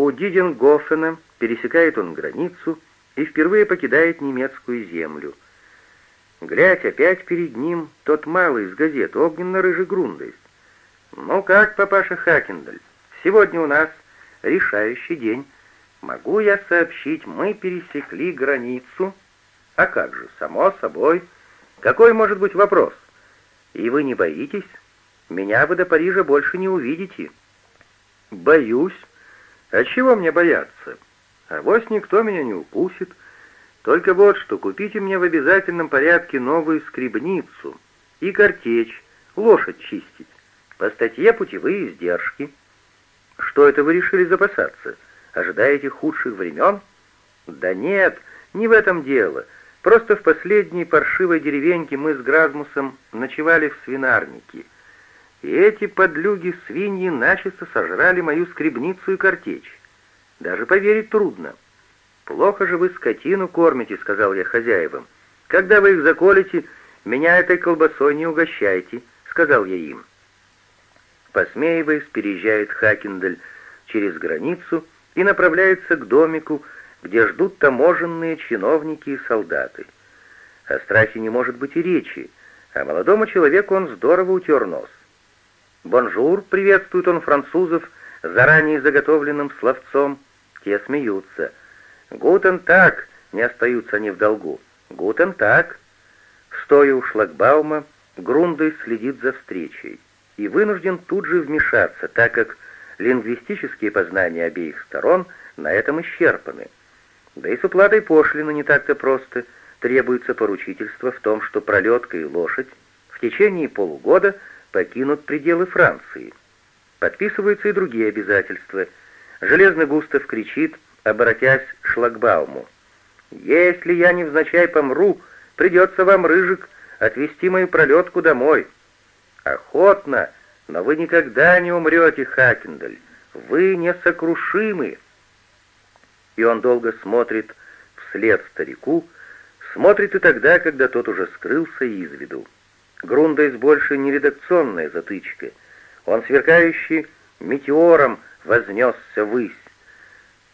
У Диденгофена пересекает он границу и впервые покидает немецкую землю. Глядь, опять перед ним тот малый из газет, огненно-рыжий Грундейс. «Ну как, папаша Хакендаль, сегодня у нас решающий день. Могу я сообщить, мы пересекли границу?» «А как же, само собой. Какой может быть вопрос? И вы не боитесь? Меня вы до Парижа больше не увидите». «Боюсь. А чего мне бояться? А вось никто меня не укусит. Только вот что, купите мне в обязательном порядке новую скребницу и картечь, лошадь чистить. По статье путевые издержки. Что это вы решили запасаться? Ожидаете худших времен? Да нет, не в этом дело. Просто в последней паршивой деревеньке мы с Гразмусом ночевали в свинарнике. И эти подлюги-свиньи начисто сожрали мою скребницу и картечь. Даже поверить трудно. «Плохо же вы скотину кормите», — сказал я хозяевам. «Когда вы их заколите, меня этой колбасой не угощайте», — сказал я им. Посмеиваясь, переезжает Хакендель через границу и направляется к домику, где ждут таможенные чиновники и солдаты. О страхе не может быть и речи, а молодому человеку он здорово утер нос. «Bonjour!» — приветствует он французов заранее заготовленным словцом. Те смеются. «Guten Tag!» — не остаются они в долгу. «Guten Tag!» Стоя у шлагбаума, Грундой следит за встречей и вынужден тут же вмешаться, так как лингвистические познания обеих сторон на этом исчерпаны. Да и с уплатой пошлины не так-то просто. Требуется поручительство в том, что пролетка и лошадь в течение полугода покинут пределы Франции. Подписываются и другие обязательства. Железный Густав кричит, обратясь к шлагбауму. «Если я невзначай помру, придется вам, Рыжик, отвезти мою пролетку домой». «Охотно, но вы никогда не умрете, Хакендаль. Вы несокрушимы» и он долго смотрит вслед старику, смотрит и тогда, когда тот уже скрылся из виду. Грундайс больше не редакционная затычка. Он сверкающий метеором вознесся ввысь.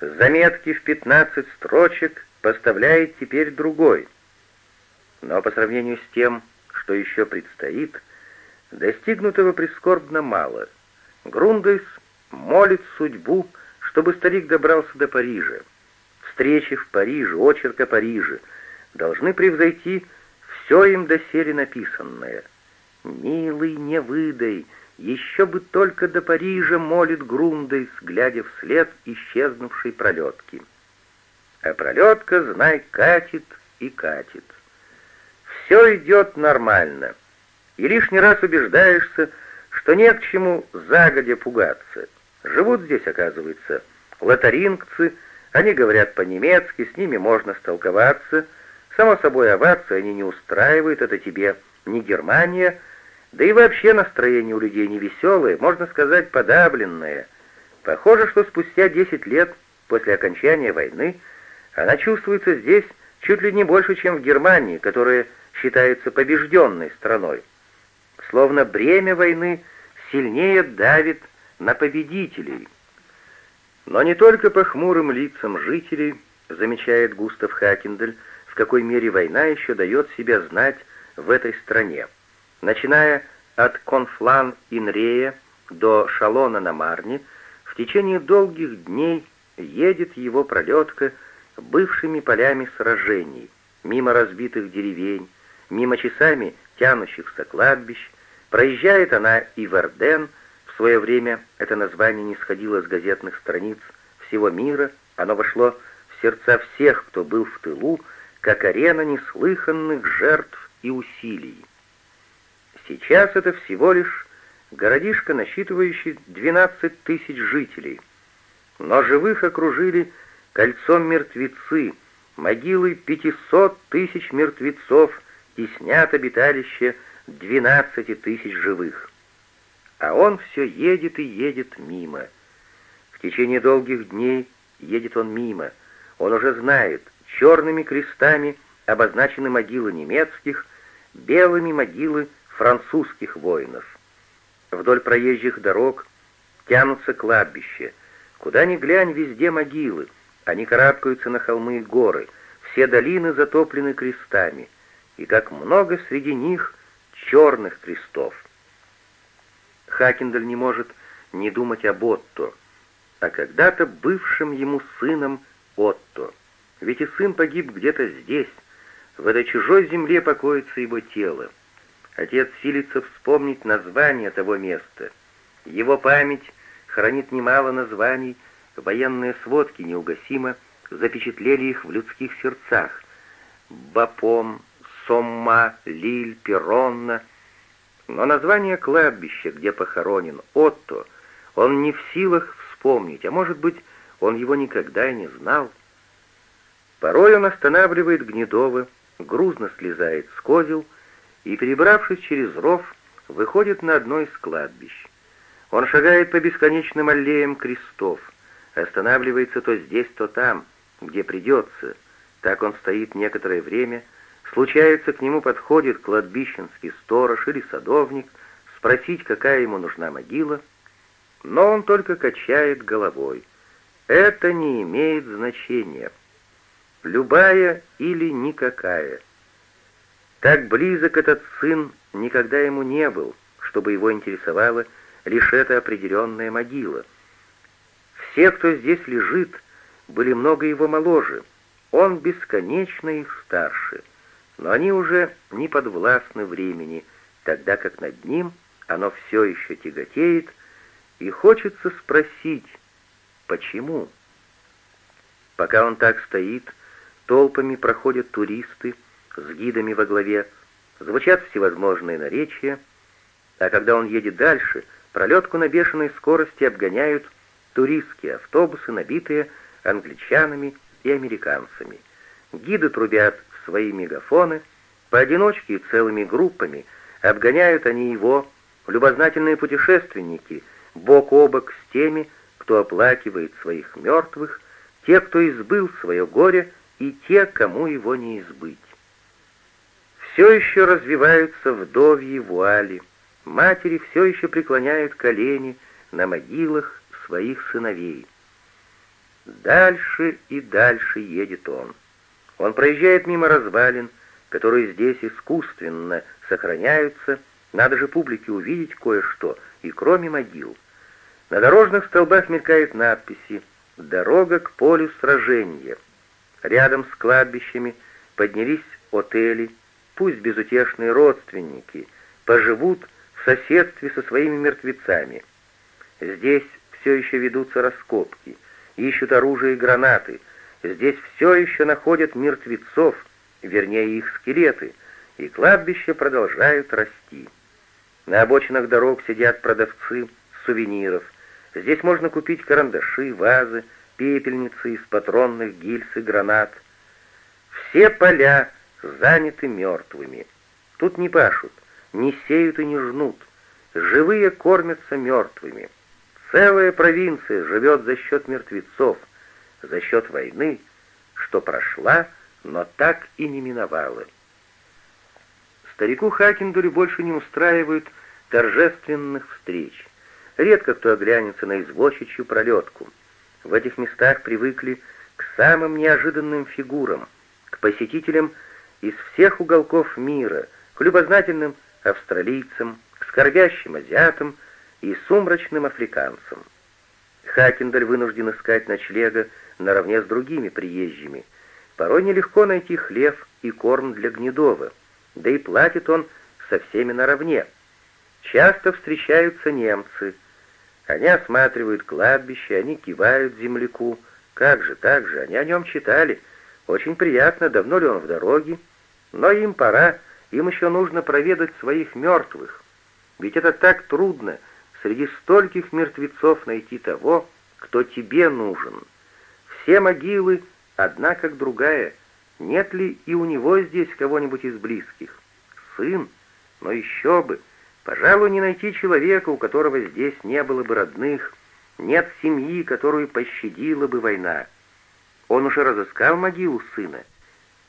Заметки в пятнадцать строчек поставляет теперь другой. Но по сравнению с тем, что еще предстоит, достигнутого прискорбно мало. Грундайс молит судьбу, чтобы старик добрался до Парижа. Встречи в Париже, очерка Парижа должны превзойти все им доселе написанное. «Милый, не выдай, еще бы только до Парижа», — молит Грундейс, глядя вслед исчезнувшей пролетки. А пролетка, знай, катит и катит. Все идет нормально, и лишний раз убеждаешься, что нет к чему загодя пугаться — Живут здесь, оказывается, лотарингцы, они говорят по-немецки, с ними можно столковаться. Само собой, овации они не устраивают, это тебе не Германия, да и вообще настроение у людей невеселое, можно сказать, подавленное. Похоже, что спустя 10 лет после окончания войны она чувствуется здесь чуть ли не больше, чем в Германии, которая считается побежденной страной. Словно бремя войны сильнее давит на победителей. Но не только по хмурым лицам жителей, замечает Густав Хакендель, в какой мере война еще дает себя знать в этой стране. Начиная от Конфлан-Инрея до Шалона на Марне, в течение долгих дней едет его пролетка бывшими полями сражений, мимо разбитых деревень, мимо часами тянущихся кладбищ, проезжает она и Верден, свое время это название не сходило с газетных страниц всего мира, оно вошло в сердца всех, кто был в тылу, как арена неслыханных жертв и усилий. Сейчас это всего лишь городишко, насчитывающий 12 тысяч жителей, но живых окружили кольцом мертвецы, могилы 500 тысяч мертвецов теснят обиталище 12 тысяч живых а он все едет и едет мимо. В течение долгих дней едет он мимо. Он уже знает, черными крестами обозначены могилы немецких, белыми могилы французских воинов. Вдоль проезжих дорог тянутся кладбища, Куда ни глянь, везде могилы. Они карабкаются на холмы и горы. Все долины затоплены крестами. И как много среди них черных крестов. Хакендаль не может не думать об Отто, а когда-то бывшим ему сыном Отто. Ведь и сын погиб где-то здесь, в этой чужой земле покоится его тело. Отец силится вспомнить название того места. Его память хранит немало названий, военные сводки неугасимо запечатлели их в людских сердцах. Бапом, Сомма, Лиль, Перонна. Но название кладбища, где похоронен Отто, он не в силах вспомнить, а может быть, он его никогда и не знал. Порой он останавливает Гнедова, грузно слезает с козел и, перебравшись через ров, выходит на одно из кладбищ. Он шагает по бесконечным аллеям крестов, останавливается то здесь, то там, где придется. Так он стоит некоторое время, случается, к нему подходит кладбищенский сторож или садовник, спросить, какая ему нужна могила, но он только качает головой. Это не имеет значения. Любая или никакая. Так близок этот сын никогда ему не был, чтобы его интересовала лишь эта определенная могила. Все, кто здесь лежит, были много его моложе, он бесконечно их старше, но они уже не подвластны времени, тогда как над ним оно все еще тяготеет, и хочется спросить, почему? Пока он так стоит, толпами проходят туристы с гидами во главе, звучат всевозможные наречия, а когда он едет дальше, пролетку на бешеной скорости обгоняют туристские автобусы, набитые англичанами и американцами. Гиды трубят в свои мегафоны, поодиночке и целыми группами обгоняют они его, любознательные путешественники, бок о бок с теми, кто оплакивает своих мертвых, те, кто избыл свое горе, и те, кому его не избыть. Все еще развиваются вдовьи вуали, матери все еще преклоняют колени на могилах своих сыновей. Дальше и дальше едет он. Он проезжает мимо развалин, которые здесь искусственно сохраняются, надо же публике увидеть кое-что, и кроме могил. На дорожных столбах мелькают надписи «Дорога к полю сражения». Рядом с кладбищами поднялись отели, пусть безутешные родственники, поживут в соседстве со своими мертвецами. Здесь все еще ведутся раскопки, ищут оружие и гранаты, здесь все еще находят мертвецов, вернее их скелеты, и кладбища продолжают расти. На обочинах дорог сидят продавцы сувениров. Здесь можно купить карандаши, вазы, пепельницы из патронных гильз и гранат. Все поля заняты мертвыми. Тут не пашут, не сеют и не жнут. Живые кормятся мертвыми. Целая провинция живет за счет мертвецов, за счет войны, что прошла, но так и не миновала. Старику Хакендурю больше не устраивают торжественных встреч. Редко кто оглянется на извозчичью пролетку. В этих местах привыкли к самым неожиданным фигурам, к посетителям из всех уголков мира, к любознательным австралийцам, к скорбящим азиатам и сумрачным африканцам. Хакендаль вынужден искать ночлега наравне с другими приезжими. Порой нелегко найти хлеб и корм для Гнедова, да и платит он со всеми наравне. Часто встречаются немцы. Они осматривают кладбище, они кивают земляку. Как же, так же, они о нем читали. Очень приятно, давно ли он в дороге. Но им пора, им еще нужно проведать своих мертвых. Ведь это так трудно — среди стольких мертвецов найти того, кто тебе нужен. Все могилы одна как другая. Нет ли и у него здесь кого-нибудь из близких? Сын? Но еще бы. Пожалуй, не найти человека, у которого здесь не было бы родных, нет семьи, которую пощадила бы война. Он уже разыскал могилу сына.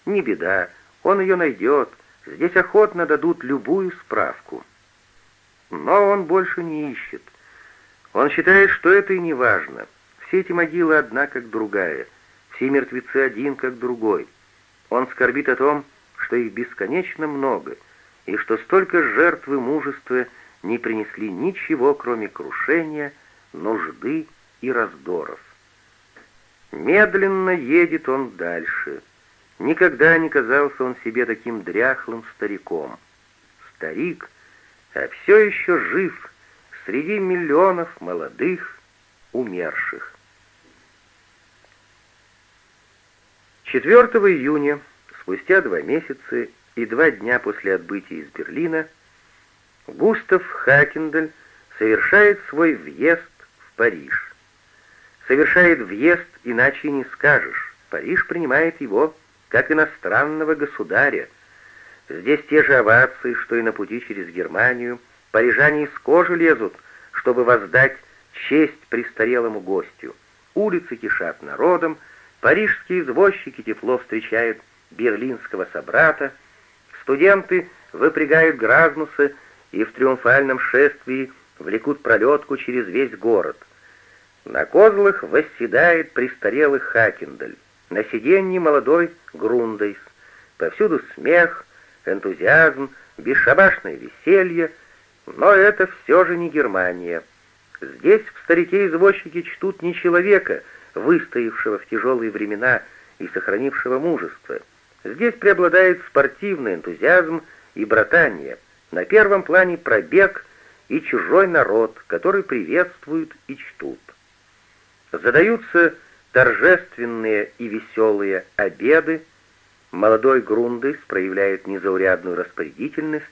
Не беда, он ее найдет. Здесь охотно дадут любую справку. Но он больше не ищет. Он считает, что это и не важно. все эти могилы одна как другая, все мертвецы один как другой. Он скорбит о том, что их бесконечно много, и что столько жертв и мужества не принесли ничего, кроме крушения, нужды и раздоров. Медленно едет он дальше. Никогда не казался он себе таким дряхлым стариком. Старик, а все еще жив среди миллионов молодых, умерших. 4 июня, спустя два месяца и два дня после отбытия из Берлина, Густав Хакендель совершает свой въезд в Париж. Совершает въезд, иначе не скажешь. Париж принимает его как иностранного государя. Здесь те же овации, что и на пути через Германию. Парижане из кожи лезут, чтобы воздать честь престарелому гостю. Улицы кишат народом, парижские извозчики тепло встречают берлинского собрата, студенты выпрягают Гразмуса и в триумфальном шествии влекут пролетку через весь город. На козлах восседает престарелый Хакендель, на сиденье молодой Грундейс. Повсюду смех, энтузиазм, бесшабашное веселье, но это все же не Германия. Здесь в старике-извозчике чтут не человека, выстоявшего в тяжелые времена и сохранившего мужество. Здесь преобладает спортивный энтузиазм и братание. На первом плане пробег и чужой народ, который приветствуют и чтут. Задаются торжественные и веселые обеды, молодой Грундыс проявляет незаурядную распорядительность,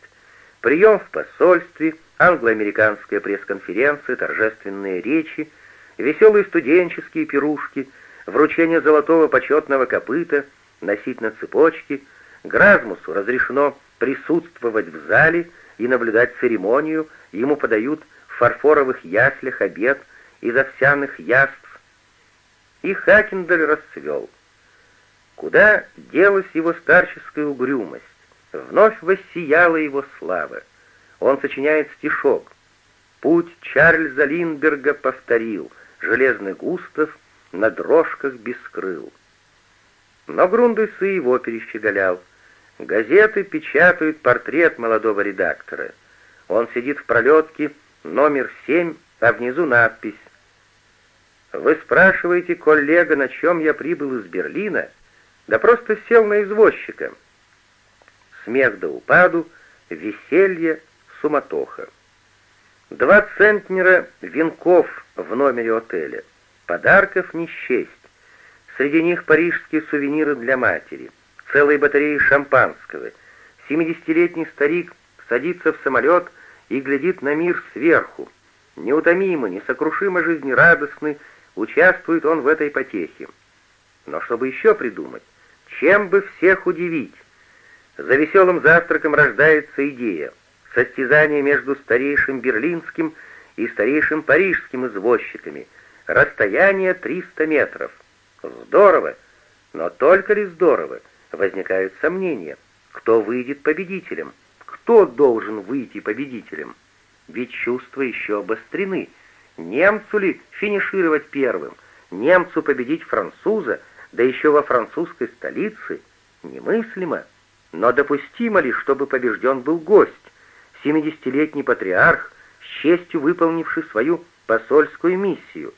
прием в посольстве, англо-американская пресс-конференция, торжественные речи, веселые студенческие пирушки, вручение золотого почетного копыта, носить на цепочке, Гразмусу разрешено присутствовать в зале и наблюдать церемонию, ему подают в фарфоровых яслях обед из овсяных яств. И Хакендель расцвел. Куда делась его старческая угрюмость? Вновь воссияла его слава. Он сочиняет стишок. «Путь Чарльза Линдберга повторил, железный Густав на дрожках бескрыл». Но Грундес и его перещеголял. Газеты печатают портрет молодого редактора. Он сидит в пролетке, номер семь, а внизу надпись. «Вы спрашиваете, коллега, на чем я прибыл из Берлина?» «Да просто сел на извозчика». Смех до упаду, веселье, суматоха. Два центнера венков в номере отеля. Подарков не счесть. Среди них парижские сувениры для матери — целой батареи шампанского. Семидесятилетний старик садится в самолет и глядит на мир сверху. Неутомимо, несокрушимо жизнерадостный, участвует он в этой потехе. Но чтобы еще придумать, чем бы всех удивить? За веселым завтраком рождается идея. Состязание между старейшим берлинским и старейшим парижским извозчиками. Расстояние 300 метров. Здорово! Но только ли здорово? возникают сомнения. Кто выйдет победителем? Кто должен выйти победителем? Ведь чувства еще обострены. Немцу ли финишировать первым? Немцу победить француза, да еще во французской столице? Немыслимо. Но допустимо ли, чтобы побежден был гость, семидесятилетний патриарх, с честью выполнивший свою посольскую миссию?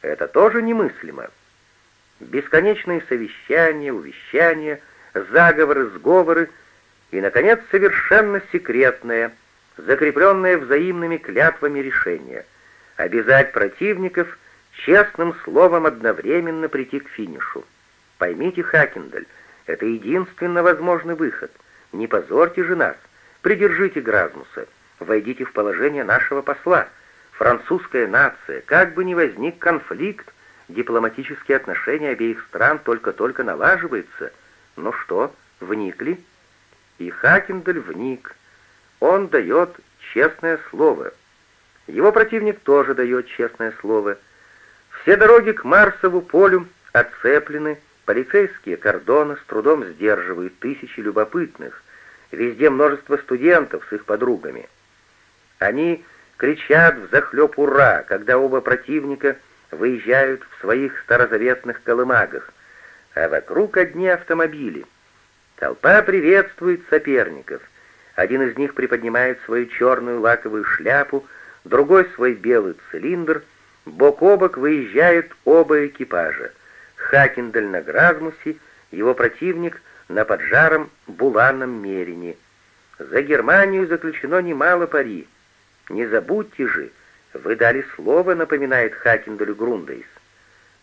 Это тоже немыслимо. Бесконечные совещания, увещания, заговоры, сговоры и, наконец, совершенно секретное, закрепленное взаимными клятвами решение — обязать противников честным словом одновременно прийти к финишу. Поймите, Хакендель, это единственно возможный выход. Не позорьте же нас. Придержите Гразмуса. Войдите в положение нашего посла. Французская нация, как бы ни возник конфликт, Дипломатические отношения обеих стран только-только налаживаются. Ну что, вникли? И Хакендель вник. Он дает честное слово. Его противник тоже дает честное слово. Все дороги к Марсову полю оцеплены, полицейские кордоны с трудом сдерживают тысячи любопытных. Везде множество студентов с их подругами. Они кричат в захлеб «Ура!», когда оба противника — выезжают в своих старозаветных колымагах, а вокруг одни автомобили. Толпа приветствует соперников. Один из них приподнимает свою черную лаковую шляпу, другой свой белый цилиндр. Бок о бок выезжают оба экипажа. Хакендель на Гразмусе, его противник на поджаром буланном мерине. За Германию заключено немало пари. Не забудьте же, вы дали слово, напоминает Хакенделю Грундейс.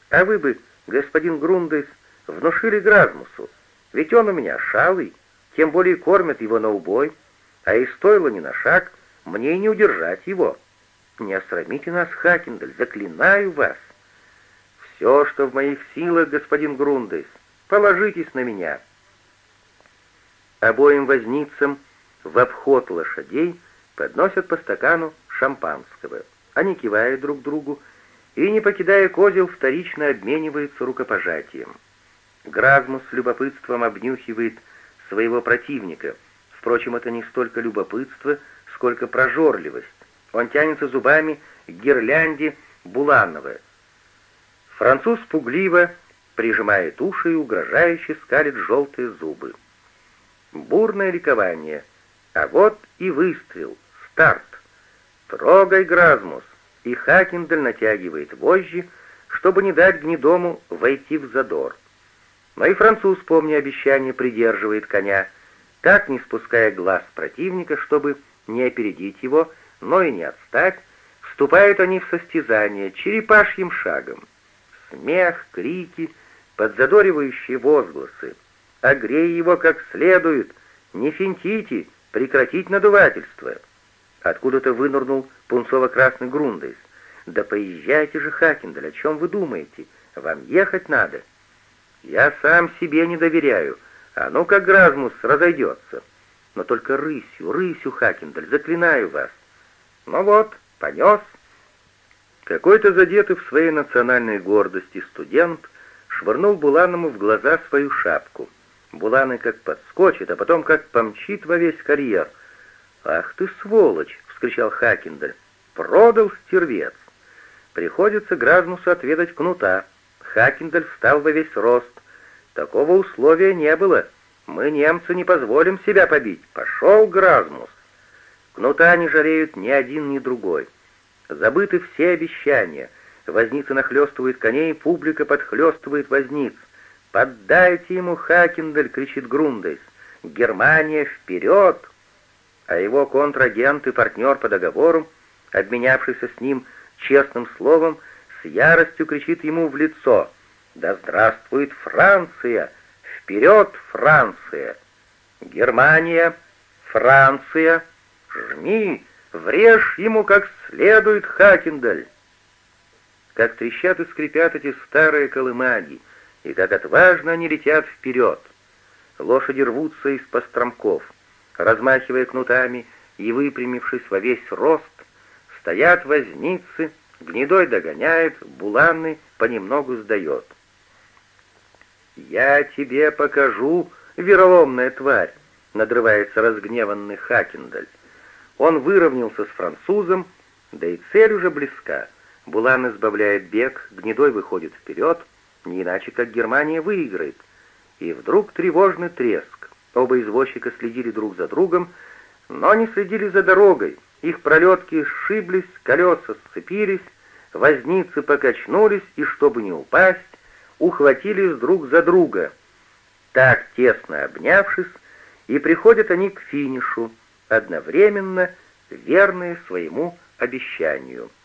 А вы бы, господин Грундейс, внушили Гразмусу, ведь он у меня шалый, тем более кормят его на убой, а и стоило ни на шаг, мне и не удержать его. Не осрамите нас, Хакендель, заклинаю вас. Все, что в моих силах, господин Грундейс, положитесь на меня. Обоим возницам в обход лошадей подносят по стакану шампанского. Они кивают друг другу и, не покидая козел, вторично обмениваются рукопожатием. Гразмус с любопытством обнюхивает своего противника. Впрочем, это не столько любопытство, сколько прожорливость. Он тянется зубами к гирлянде Буланова. Француз пугливо прижимает уши и угрожающе скалит желтые зубы. Бурное ликование. А вот и выстрел. Старт. «Трогай, Гразмус!» И Хакендель натягивает вожжи, чтобы не дать гнедому войти в задор. Но и француз, помня обещание, придерживает коня, так не спуская глаз противника, чтобы не опередить его, но и не отстать, вступают они в состязание черепашьим шагом. Смех, крики, подзадоривающие возгласы. Огрей его как следует, не финтите, прекратить надувательство. Откуда-то вынырнул пунцово-красный Грундейс. «Да поезжайте же, Хакендель, о чем вы думаете? Вам ехать надо». Я сам себе не доверяю. А ну как Гразмус разойдется. Но только рысью, рысью, Хакендель, заклинаю вас. Ну вот, понес. Какой-то задетый в своей национальной гордости студент швырнул Буланому в глаза свою шапку. Буланы как подскочит, а потом как помчит во весь карьер. «Ах ты, сволочь!» — вскричал Хакендель. «Продал стервец!» Приходится Гразмусу отведать кнута. Хакендель встал во весь рост. Такого условия не было. Мы, немцы, не позволим себя побить. Пошел Гразмус. Кнута не жалеют ни один, ни другой. Забыты все обещания. Возницы нахлестывают коней, публика подхлестывает возниц. «Поддайте ему, Хакендель!» — кричит Грундейс. «Германия вперед!» А его контрагент и партнер по договору, обменявшийся с ним честным словом, с яростью кричит ему в лицо «Да здравствует Франция! Вперед, Франция! Германия! Франция! Жми! Врежь ему как следует, Хакендаль!» Как трещат и скрипят эти старые колымаги, и как отважно они летят вперед. Лошади рвутся из постромков, размахивая кнутами и выпрямившись во весь рост, стоят возницы, Гнедой догоняет, Буланный понемногу сдает. «Я тебе покажу, вероломная тварь!» — надрывается разгневанный Хакендаль. Он выровнялся с французом, да и цель уже близка. Булан избавляет бег, Гнедой выходит вперед, не иначе как Германия выиграет. И вдруг тревожный треск. Оба извозчика следили друг за другом, но не следили за дорогой, их пролетки сшиблись, колеса сцепились, возницы покачнулись и, чтобы не упасть, ухватились друг за друга. Так, тесно обнявшись, и приходят они к финишу, одновременно верные своему обещанию —